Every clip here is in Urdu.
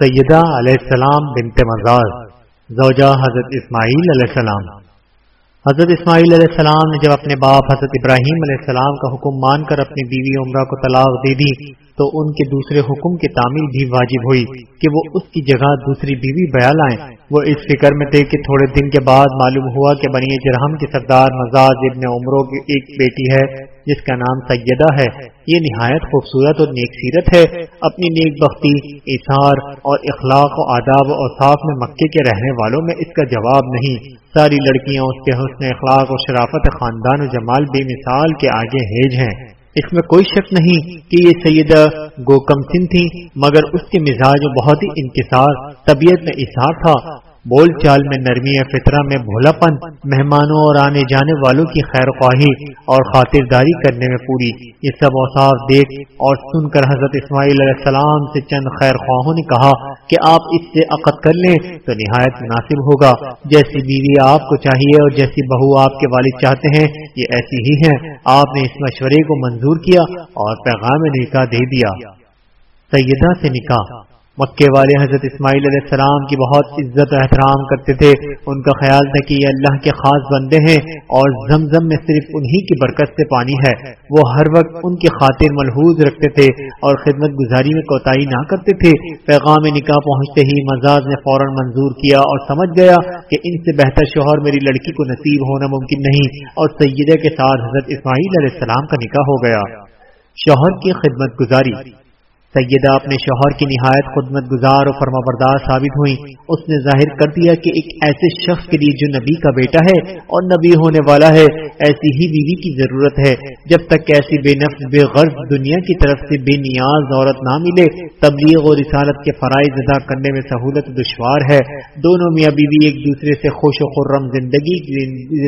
سیدہ علیہ السلام بنت مزار، زوجہ حضرت اسماعیل علیہ السلام۔ حضرت اسماعیل علیہ السلام نے جب اپنے باپ حضرت ابراہیم علیہ السلام کا حکم مان کر اپنی بیوی عمرہ کو طلاق دے دی، تو ان کے دوسرے حکم کی تعمیل بھی واجب ہوئی کہ وہ اس کی جگہ دوسری بیوی بیا لائیں۔ وہ اس فکر میں تھے کہ تھوڑے دن کے بعد معلوم ہوا کہ بنی جرہم کی سردار مزاج ابن عمروں کی ایک بیٹی ہے۔ جس کا نام سیدہ ہے۔ یہ نہایت خوبصورت اور نیک سیرت ہے۔ اپنی نیک بختی اثار اور اخلاق و آداب و اوصاف میں مکے کے رہنے والوں میں اس کا جواب نہیں۔ ساری لڑکیاں اس کے حسن اخلاق اور شرافت خاندان و جمال بے مثال کے آگے ہیج ہیں۔ اس میں کوئی شک نہیں کہ یہ سیدہ گوکم سن تھی مگر اس کے مزاج بہت ہی انکسار، طبیعت میں اثار تھا۔ بول چال میں نرمی فطرہ میں بھولا پن مہمانوں اور آنے جانے والوں کی خیر خواہی اور خاطرداری کرنے میں پوری۔ یہ سب اوساف دیکھ اور سن کر حضرت اسماعیل علیہ السلام سے چند خیر خواہوں نے کہا کہ آپ اس سے عقد کر لیں تو نہایت مناسب ہوگا۔ جیسی بیوی آپ کو چاہیے اور جیسی بہو آپ کے والد چاہتے ہیں، یہ ایسی ہی ہیں۔ آپ نے اس مشورے کو منظور کیا اور پیغام نکاح دے دیا۔ سیدہ سے نکاح۔ مکے والے حضرت اسماعیل علیہ السلام کی بہت عزت و احترام کرتے تھے، ان کا خیال تھا کہ یہ اللہ کے خاص بندے ہیں اور زمزم میں صرف انہی کی برکت سے پانی ہے۔ وہ ہر وقت ان کی خاطر ملحوظ رکھتے تھے اور خدمت گزاری میں کوتاہی نہ کرتے تھے۔ پیغام نکاح پہنچتے ہی مزاج نے فوراً منظور کیا اور سمجھ گیا کہ ان سے بہتر شوہر میری لڑکی کو نصیب ہونا ممکن نہیں اور سیدہ کے ساتھ حضرت اسماعیل علیہ السلام کا نکاح ہو گیا۔ شوہر کی خدمت گزاری۔ سیدہ اپنے شوہر کی نہایت خدمت گزار اور فرما بردار ثابت ہوئی اس نے ظاہر کر دیا کہ ایک ایسے شخص کے لیے جو نبی کا بیٹا ہے اور نبی ہونے والا ہے، ایسی ہی بیوی کی ضرورت ہے۔ جب تک ایسی بے نفس، بے غرض دنیا کی طرف سے بے نیاز عورت نہ ملے، تبلیغ اور رسالت کے فرائض ادا کرنے میں سہولت دشوار ہے۔ دونوں میاں بیوی ایک دوسرے سے خوش و خرم زندگی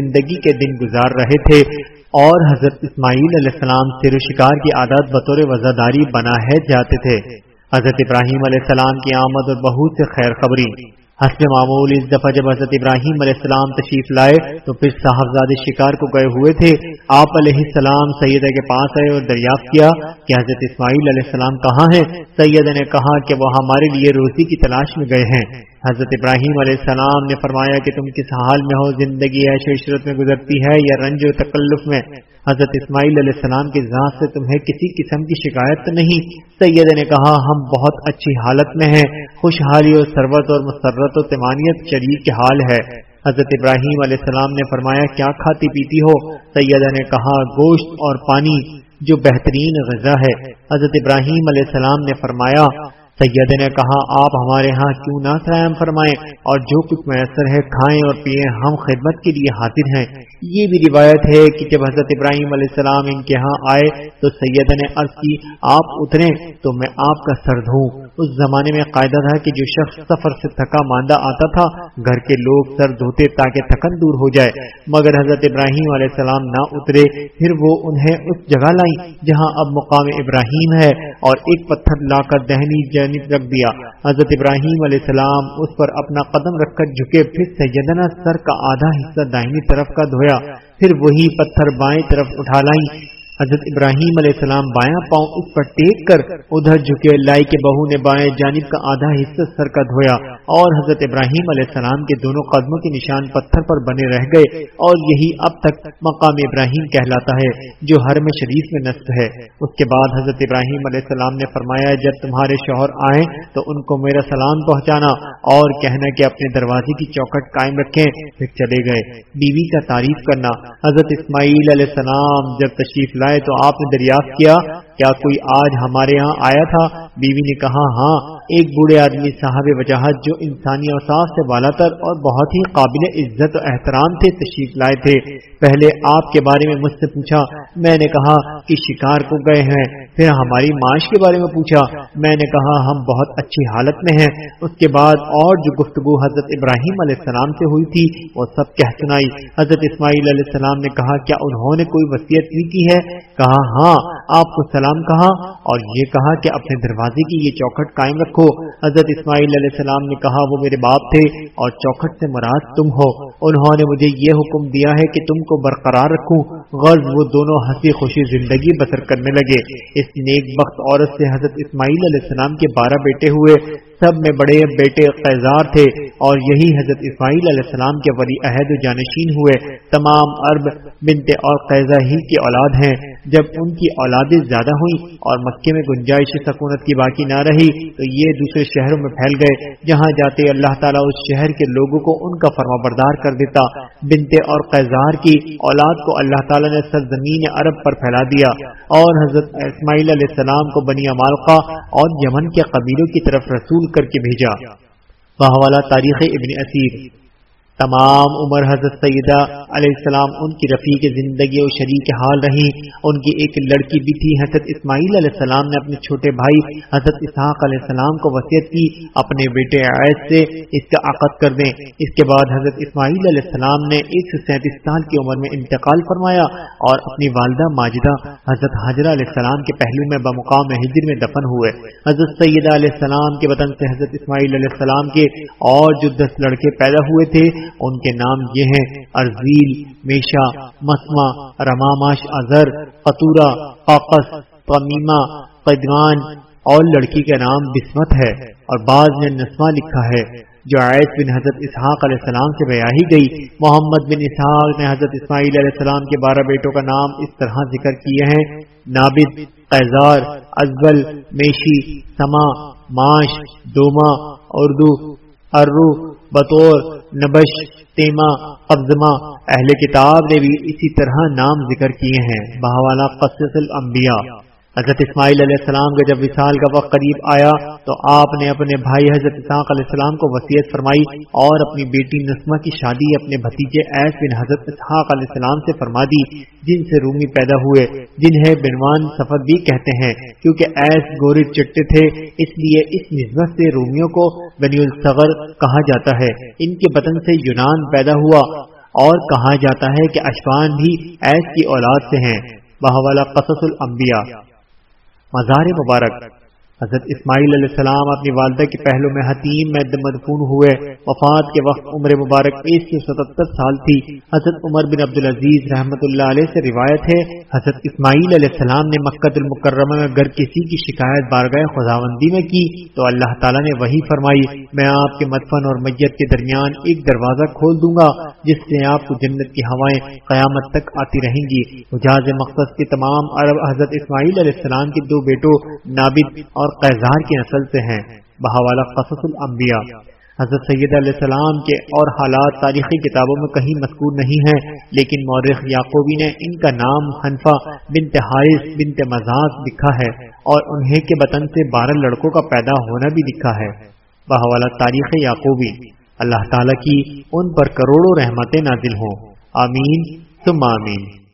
زندگی کے دن گزار رہے تھے۔ اور حضرت اسماعیل علیہ السلام سیر و شکار کی عادت بطور وزاداری بنا ہے جاتے تھے۔ حضرت ابراہیم علیہ السلام کی آمد اور بہت سے خیر خبری حسب معمول اس دفعہ جب حضرت ابراہیم علیہ السلام تشریف لائے تو پھر صاحبزاد شکار کو گئے ہوئے تھے۔ آپ علیہ السلام سیدہ کے پاس آئے اور دریافت کیا کہ حضرت اسماعیل علیہ السلام کہاں ہیں۔ سید نے کہا کہ وہ ہمارے لیے روزی کی تلاش میں گئے ہیں۔ حضرت ابراہیم علیہ السلام نے فرمایا کہ تم کس حال میں ہو؟ زندگی عیش و عشرت میں گزرتی ہے یا رنج و تکلف میں؟ حضرت اسماعیل علیہ السلام کی ذات سے تمہیں کسی قسم کی شکایت تو نہیں۔ سید نے کہا، ہم بہت اچھی حالت میں ہیں، خوشحالی اور سربت اور مسرت و تمانیت شریک کے حال ہے۔ حضرت ابراہیم علیہ السلام نے فرمایا، کیا کھاتی پیتی ہو؟ سیدہ نے کہا، گوشت اور پانی، جو بہترین غذا ہے۔ حضرت ابراہیم علیہ السلام نے فرمایا سید نے کہا، آپ ہمارے ہاں کیوں نہ سرائم فرمائیں اور جو کچھ میسر ہے کھائیں اور پیئیں، ہم خدمت کے لیے حاضر ہیں۔ یہ بھی روایت ہے کہ جب حضرت ابراہیم علیہ السلام ان کے ہاں آئے تو سید نے عرض کی، آپ اترے تو میں آپ کا سر دھوں اس زمانے میں قاعدہ تھا کہ جو شخص سفر سے تھکا ماندہ آتا تھا، گھر کے لوگ سر دھوتے تاکہ تھکن دور ہو جائے۔ مگر حضرت ابراہیم علیہ السلام نہ اترے، پھر وہ انہیں اس جگہ لائی جہاں اب مقام ابراہیم ہے اور ایک پتھر لا کر دہنی جانب رکھ دیا۔ حضرت ابراہیم علیہ السلام اس پر اپنا قدم رکھ کر جھکے، پھر سیدنا سر کا آدھا حصہ داہنی طرف کا دھویا۔ پھر وہی پتھر بائیں طرف اٹھا لائیں حضرت ابراہیم علیہ السلام بایاں پاؤں اس پر ٹیک کر ادھر جھکے لائی کے بہو نے بائیں جانب کا آدھا حصہ سر کا دھویا اور حضرت ابراہیم علیہ السلام کے دونوں قدموں کے نشان پتھر پر بنے رہ گئے اور یہی اب تک مقام ابراہیم کہلاتا ہے جو ہر میں شریف میں نصب ہے۔ اس کے بعد حضرت ابراہیم علیہ السلام نے فرمایا، جب تمہارے شوہر آئیں تو ان کو میرا سلام پہنچانا اور کہنا کہ اپنے دروازے کی چوکٹ قائم رکھیں۔ پھر چلے گئے۔ بیوی کا تعریف کرنا۔ حضرت اسماعیل علیہ السلام جب تشریف لائے تو آپ نے دریافت کیا کیا کوئی آج ہمارے ہاں آیا تھا؟ بیوی نے کہا ہاں۔ ایک بوڑھے آدمی صاحب وجاہت جو انسانی اوساف سے بالا تر اور بہت ہی قابل عزت و احترام تھے تشریف لائے تھے۔ پہلے آپ کے بارے میں مجھ سے پوچھا۔ میں نے کہا کہ شکار کو گئے ہیں۔ پھر ہماری معاش کے بارے میں پوچھا۔ میں نے کہا ہم بہت اچھی حالت میں ہیں۔ اس کے بعد اور جو گفتگو حضرت ابراہیم علیہ السلام سے ہوئی تھی، وہ سب کہہ سنائی۔ حضرت اسماعیل علیہ السلام نے کہا، کیا انہوں نے کوئی وصیت نہیں کی ہے؟ کہا ہاں آپ کو سلام کہا اور یہ کہا کہ اپنے دروازے کی یہ چوکھٹ قائم رکھو۔ حضرت اسماعیل علیہ السلام نے کہا، وہ میرے باپ تھے اور چوکھٹ سے مراد تم ہو۔ انہوں نے مجھے یہ حکم دیا ہے کہ تم کو برقرار رکھوں۔ غرض وہ دونوں ہنسی خوشی زندگی بسر کرنے لگے۔ اس نیک وقت عورت سے حضرت اسماعیل علیہ السلام کے بارہ بیٹے ہوئے۔ سب میں بڑے بیٹے قیزار تھے اور یہی حضرت اسماعیل علیہ السلام کے ولی عہد و جانشین ہوئے۔ تمام عرب بنتے اور قیزہ ہی کی اولاد ہیں۔ جب ان کی اولادیں زیادہ ہوئیں اور مکے میں گنجائش سکونت کی باقی نہ رہی، تو یہ دوسرے شہروں میں پھیل گئے، جہاں جاتے اللہ تعالیٰ اس شہر کے لوگوں کو ان کا فرما بردار کر دیتا۔ بنتے اور قیزار کی اولاد کو اللہ تعالیٰ نے سرزمین عرب پر پھیلا دیا۔ اور حضرت اسماعیل علیہ السلام کو بنی امالقہ اور یمن کے قبیلوں کی طرف رسول کر کے بھیجا۔ بہوالا تاریخ ابن اسیر۔ تمام عمر حضرت سیدہ علیہ السلام ان کی رفیق زندگی و شریک حال رہی۔ ان کی ایک لڑکی بھی تھی، حضرت اسماعیل علیہ السلام نے اپنے چھوٹے بھائی حضرت اسحاق علیہ السلام کو وصیت کی اپنے بیٹے عائد سے اس کا عقد کر دیں۔ اس کے بعد حضرت اسماعیل علیہ السلام نے ایک سو سینتیس سال کی عمر میں انتقال فرمایا اور اپنی والدہ ماجدہ حضرت حاضرہ علیہ السلام کے پہلو میں بمقام ہجر میں دفن ہوئے۔ حضرت سیدہ علیہ السلام کے وطن سے حضرت اسماعیل علیہ السلام کے اور جو دس لڑکے پیدا ہوئے تھے ان کے نام یہ ہیں ارزیل، میشا مسما رماماش اظہر قطورہ، قاقس تمیمہ قدوان اور لڑکی کا نام بسمت ہے۔ اور بعض نے نسمہ لکھا ہے، جو عائد بن حضرت اسحاق علیہ السلام سے بیاہی گئی۔ محمد بن اسحاق نے حضرت اسماعیل علیہ السلام کے بارہ بیٹوں کا نام اس طرح ذکر کیے ہیں نابد، قیزار ازبل میشی سما معاش دوما، اردو، ارو، بطور نبش تیما قبضما اہل کتاب نے بھی اسی طرح نام ذکر کیے ہیں۔ بہوالا قصص الانبیاء۔ حضرت اسماعیل علیہ السلام کا جب وصال کا وقت قریب آیا تو آپ نے اپنے بھائی حضرت اسحاق علیہ السلام کو وصیت فرمائی اور اپنی بیٹی نسمہ کی شادی اپنے بھتیجے ایس بن حضرت اسحاق علیہ السلام سے فرما دی، جن سے رومی پیدا ہوئے، جنہیں بنوان سفر بھی کہتے ہیں، کیونکہ ایس گورے چٹے تھے، اس لیے اس نسبت سے رومیوں کو بنی الصغر کہا جاتا ہے۔ ان کے بطن سے یونان پیدا ہوا اور کہا جاتا ہے کہ اشفان بھی ایس کی اولاد سے ہیں۔ بہوالا قصص الانبیاء۔ مزار مبارک۔ حضرت اسماعیل علیہ السلام اپنی والدہ کے پہلو میں حتیم میں مدفون ہوئے۔ وفات کے وقت عمر مبارک ایک سو ستہتر سال تھی۔ حضرت عمر بن عبد العزیز رحمۃ اللہ علیہ سے روایت ہے، حضرت اسماعیل علیہ السلام نے مکت المکرمہ میں اگر کسی کی شکایت بارگاہ خداوندی میں کی تو اللہ تعالیٰ نے وہی فرمائی، میں آپ کے مدفن اور میت کے درمیان ایک دروازہ کھول دوں گا، جس سے آپ کو جنت کی ہوائیں قیامت تک آتی رہیں گی۔ اجاز مقصد کے تمام عرب حضرت اسماعیل علیہ السلام کے دو بیٹوں، نابد اور اور قیزار کی نسل سے ہیں۔ بہوالا قصص الانبیاء۔ حضرت سید علیہ السلام کے اور حالات تاریخی کتابوں میں کہیں مذکور نہیں ہیں، لیکن مورخ یعقوبی نے ان کا نام حنفا بنت حارث بنت مزاق لکھا ہے اور انہیں کے وطن سے بارہ لڑکوں کا پیدا ہونا بھی لکھا ہے۔ بہوالا تاریخ یعقوبی۔ اللہ تعالیٰ کی ان پر کروڑوں رحمتیں نازل ہوں۔ آمین۔ ثم آمین۔